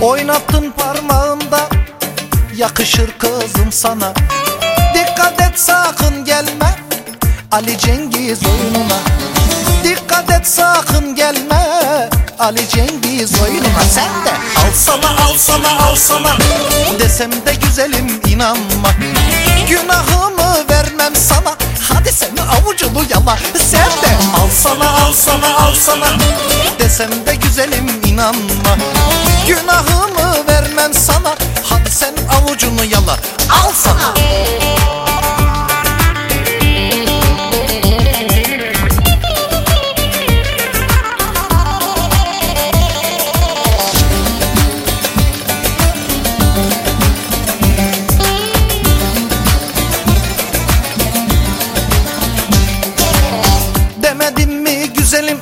Oynattın parmağında Yakışır kızım sana. Dikkat et sakın gelme Ali Cengiz oyununa. Dikkat et sakın gelme Ali Cengiz oyununa. Sen de alsana alsana alsana Desem de güzelim inanma. Günahımı vermem sana. Hadi sen avucunu yala. Sen de alsana alsana alsana Desem de güzelim inanma Günahımı vermem sana. Hadi sen avucunu yala Al sana. Demedim mi güzelim?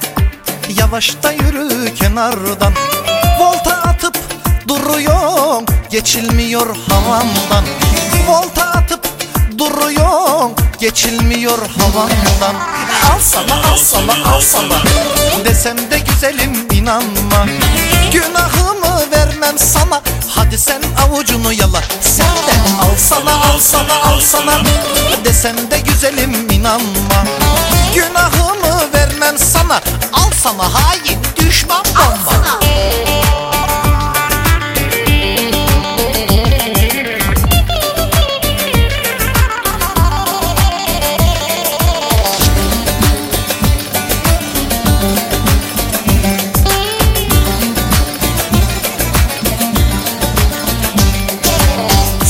Yavaşta yürü kenardan Volta atıp duruyorum Geçilmiyor havamdan Volta atıp duruyorum Geçilmiyor havamdan Al sana al sana al sana. Desem de güzelim inanma. Günahımı vermem sana. Hadi sen avucunu yala. Sen de al sana al sana al sana. Desem de güzelim inanma. Günahımı vermem sana. Al sana hain düşman bomba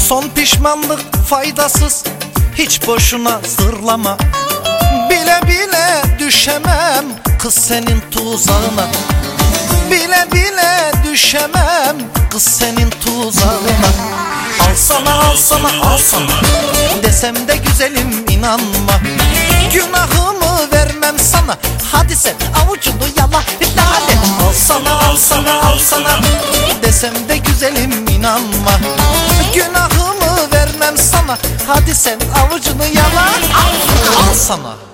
Son pişmanlık faydasız Hiç boşuna zırlama Bile bile düşemem Kız senin tuzağına. Bile bile düşemem Kız senin tuzağına. Alsana alsana alsana Desem de güzelim inanma. Günahımı vermem sana. Hadi sen avucunu yala lale Alsana alsana alsana Desem de güzelim inanma Hadi sen avucunu yala Al sana